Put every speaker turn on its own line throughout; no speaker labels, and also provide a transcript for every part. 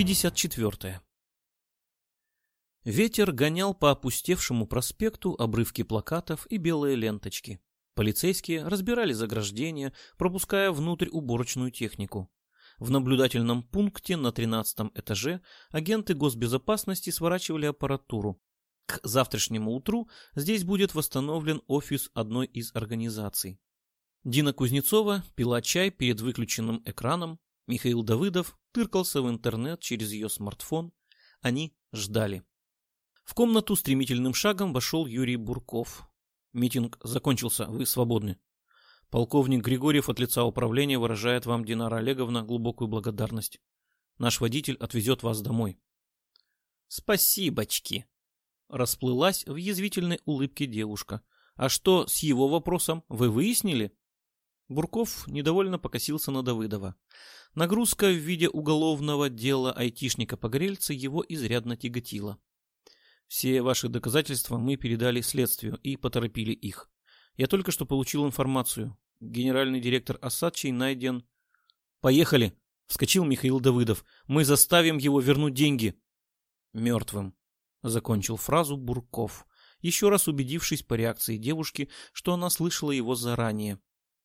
54. Ветер гонял по опустевшему проспекту обрывки плакатов и белые ленточки. Полицейские разбирали заграждения, пропуская внутрь уборочную технику. В наблюдательном пункте на 13 этаже агенты госбезопасности сворачивали аппаратуру. К завтрашнему утру здесь будет восстановлен офис одной из организаций. Дина Кузнецова пила чай перед выключенным экраном. Михаил Давыдов тыркался в интернет через ее смартфон. Они ждали. В комнату стремительным шагом вошел Юрий Бурков. Митинг закончился, вы свободны. Полковник Григорьев от лица управления выражает вам, Динара Олеговна, глубокую благодарность. Наш водитель отвезет вас домой.
Спасибочки.
Расплылась в язвительной улыбке девушка. А что с его вопросом, вы выяснили? Бурков недовольно покосился на Давыдова. Нагрузка в виде уголовного дела айтишника-погорельца его изрядно тяготила. Все ваши доказательства мы передали следствию и поторопили их. Я только что получил информацию. Генеральный директор Осадчий найден... Поехали! Вскочил Михаил Давыдов. Мы заставим его вернуть деньги. Мертвым. Закончил фразу Бурков, еще раз убедившись по реакции девушки, что она слышала его заранее.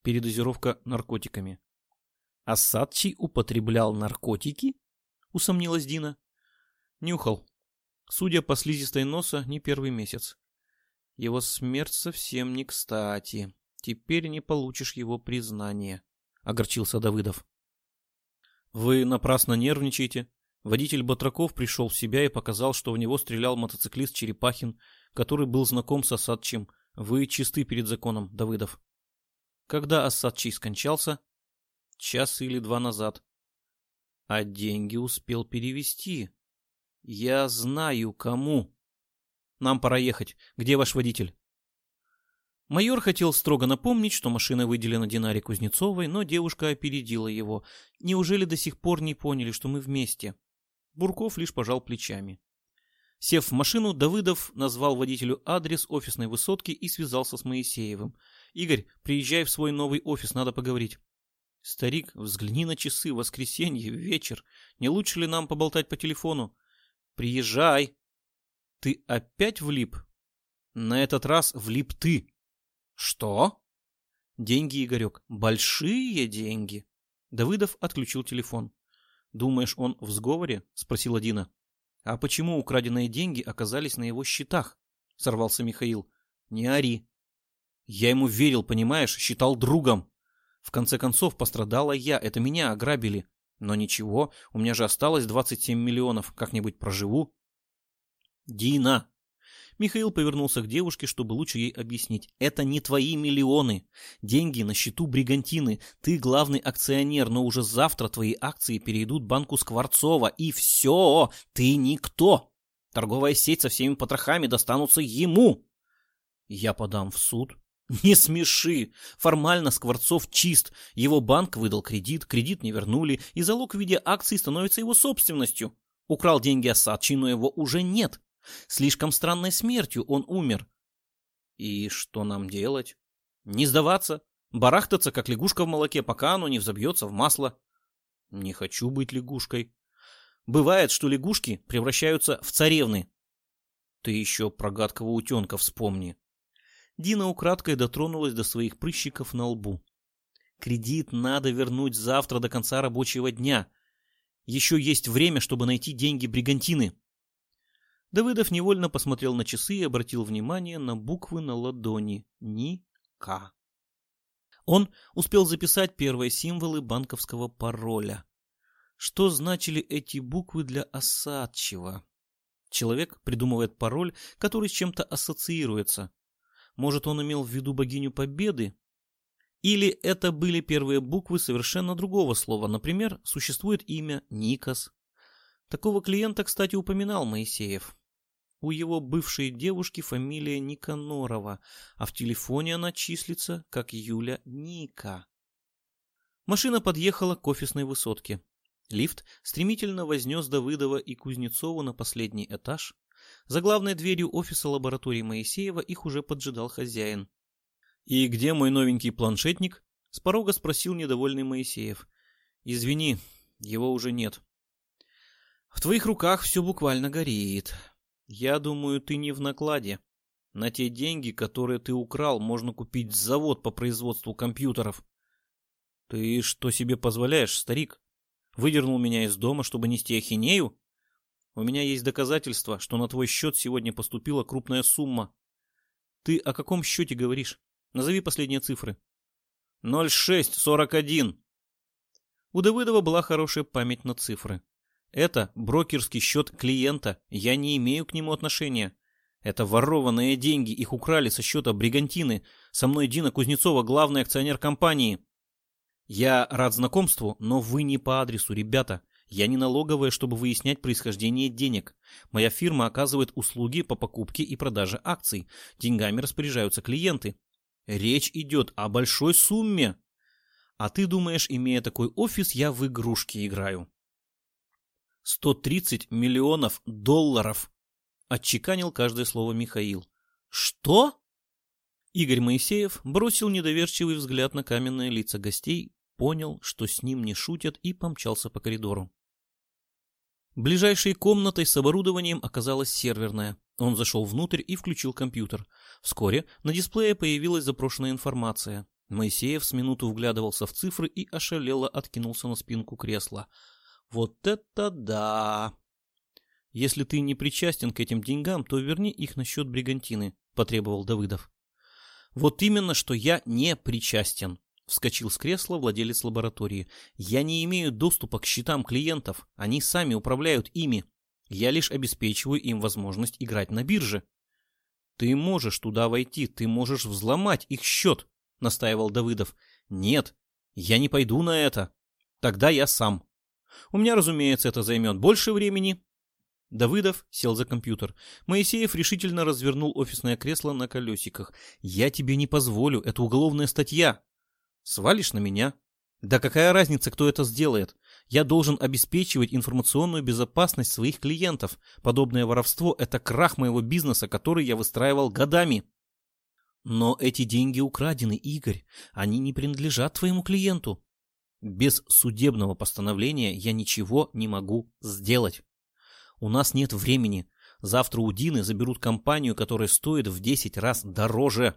Передозировка наркотиками. Осадчий употреблял наркотики? Усомнилась Дина. Нюхал, Судя по слизистой носа, не первый месяц. Его смерть совсем не кстати. Теперь не получишь его признания, — огорчился Давыдов. Вы напрасно нервничаете. Водитель Батраков пришел в себя и показал, что в него стрелял мотоциклист Черепахин, который был знаком с Осадчим. Вы чисты перед законом, Давыдов. Когда Осадчий скончался? Час или два назад. А деньги успел перевести, я знаю, кому. Нам пора ехать. Где ваш водитель? Майор хотел строго напомнить, что машина выделена Динаре Кузнецовой, но девушка опередила его. Неужели до сих пор не поняли, что мы вместе? Бурков лишь пожал плечами. Сев в машину, Давыдов назвал водителю адрес офисной высотки и связался с Моисеевым. «Игорь, приезжай в свой новый офис, надо поговорить». «Старик, взгляни на часы, воскресенье, вечер. Не лучше ли нам поболтать по телефону?» Приезжай. Ты опять влип? На этот раз влип ты. Что? Деньги, Игорек, большие деньги. Давыдов отключил телефон. Думаешь, он в сговоре? Спросила Дина. А почему украденные деньги оказались на его счетах? Сорвался Михаил. Не ори. Я ему верил, понимаешь, считал другом. В конце концов, пострадала я, это меня ограбили. Но ничего, у меня же осталось 27 миллионов, как-нибудь проживу. Дина! Михаил повернулся к девушке, чтобы лучше ей объяснить. Это не твои миллионы. Деньги на счету бригантины. Ты главный акционер, но уже завтра твои акции перейдут банку Скворцова. И все, ты никто. Торговая сеть со всеми потрохами достанутся ему. Я подам в суд, не смеши. Формально Скворцов чист. Его банк выдал кредит, кредит не вернули, и залог в виде акций становится его собственностью. Украл деньги Осадчий, но его уже нет. Слишком странной смертью он умер. И что нам делать? Не сдаваться, барахтаться, как лягушка в молоке, пока оно не взобьется в масло. Не хочу быть лягушкой. Бывает, что лягушки превращаются в царевны. Ты еще про гадкого утенка вспомни. Дина украдкой дотронулась до своих прыщиков на лбу. Кредит надо вернуть завтра до конца рабочего дня. Еще есть время, чтобы найти деньги бригантины. Давыдов невольно посмотрел на часы и обратил внимание на буквы на ладони. Ни-К. Он успел записать первые символы банковского пароля. Что значили эти буквы для осадчего? Человек придумывает пароль, который с чем-то ассоциируется. Может, он имел в виду богиню Победы? Или это были первые буквы совершенно другого слова, например, существует имя Никос. Такого клиента, кстати, упоминал Моисеев. У его бывшей девушки фамилия Никанорова, а в телефоне она числится как Юля Ника. Машина подъехала к офисной высотке. Лифт стремительно вознес Давыдова и Кузнецову на последний этаж, за главной дверью офиса лаборатории Моисеева их уже поджидал хозяин. «И где мой новенький планшетник?» — с порога спросил недовольный Моисеев. «Извини, его уже нет». В твоих руках все буквально горит. Я думаю, ты не в накладе. На те деньги, которые ты украл, можно купить завод по производству компьютеров. Ты что себе позволяешь, старик? Выдернул меня из дома, чтобы нести ахинею? У меня есть доказательства, что на твой счет сегодня поступила крупная сумма. Ты о каком счете говоришь? Назови последние цифры. 0641. У Давыдова была хорошая память на цифры. Это брокерский счет клиента, я не имею к нему отношения. Это ворованные деньги, их украли со счета Бригантины. Со мной Дина Кузнецова, главный акционер компании. Я рад знакомству, но вы не по адресу, ребята. Я не налоговая, чтобы выяснять происхождение денег. Моя фирма оказывает услуги по покупке и продаже акций. Деньгами распоряжаются клиенты. Речь идет о большой сумме. А ты думаешь, имея такой офис, я в игрушки играю? 130 миллионов долларов Отчеканил каждое слово Михаил. «Что?» Игорь Моисеев бросил недоверчивый взгляд на каменные лица гостей, понял, что с ним не шутят и помчался по коридору. Ближайшей комнатой с оборудованием оказалась серверная. Он зашел внутрь и включил компьютер. Вскоре на дисплее появилась запрошенная информация. Моисеев с минуту вглядывался в цифры и ошалело откинулся на спинку кресла. «Вот это да!» Если ты не причастен к этим деньгам, то верни их на счет бригантины, потребовал Давыдов. Вот именно, что я не причастен, вскочил с кресла владелец лаборатории. Я не имею доступа к счетам клиентов, они сами управляют ими. Я лишь обеспечиваю им возможность играть на бирже. Ты можешь туда войти, ты можешь взломать их счет, настаивал Давыдов. Нет, я не пойду на это. Тогда я сам. У меня, разумеется, это займет больше времени, Давыдов сел за компьютер. Моисеев решительно развернул офисное кресло на колесиках. «Я тебе не позволю, это уголовная статья». «Свалишь на меня?» «Да какая разница, кто это сделает? Я должен обеспечивать информационную безопасность своих клиентов. Подобное воровство – это крах моего бизнеса, который я выстраивал годами». «Но эти деньги украдены, Игорь. Они не принадлежат твоему клиенту». «Без судебного постановления я ничего не могу сделать». У нас нет времени. Завтра у Дины заберут компанию, которая стоит в 10 раз дороже.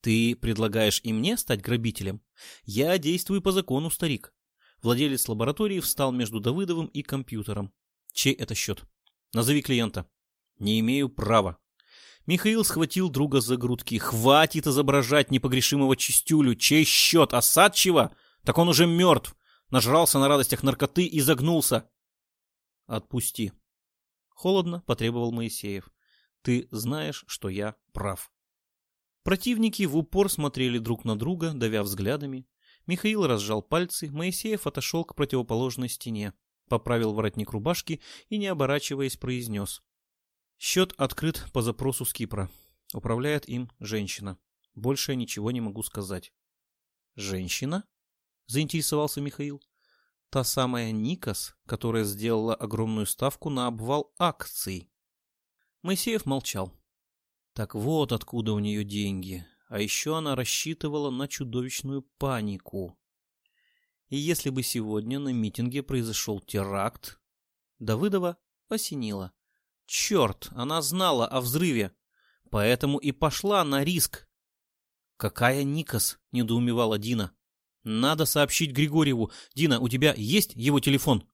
Ты предлагаешь и мне стать грабителем? Я действую по закону, старик. Владелец лаборатории встал между Давыдовым и компьютером. Чей это счет? Назови клиента. Не имею права. Михаил схватил друга за грудки. Хватит изображать непогрешимого чистюлю. Чей счет? Осадчего? Так он уже мертв. Нажрался на радостях наркоты и загнулся. Отпусти. Холодно потребовал Моисеев. Ты знаешь, что я прав. Противники в упор смотрели друг на друга, давя взглядами. Михаил разжал пальцы, Моисеев отошел к противоположной стене, поправил воротник рубашки и, не оборачиваясь, произнес. Счет открыт по запросу с Кипра. Управляет им женщина. Больше я ничего не могу сказать. «Женщина?» — заинтересовался Михаил. Та самая Никас, которая сделала огромную ставку на обвал акций. Моисеев молчал. Так вот откуда у нее деньги. А еще она рассчитывала на чудовищную панику. И если бы сегодня на митинге произошел теракт, Давыдова осенила. Черт, она знала о взрыве, поэтому и пошла на риск. «Какая Никас?» — недоумевала Дина. Надо сообщить Григорьеву. Дина, у тебя есть его телефон?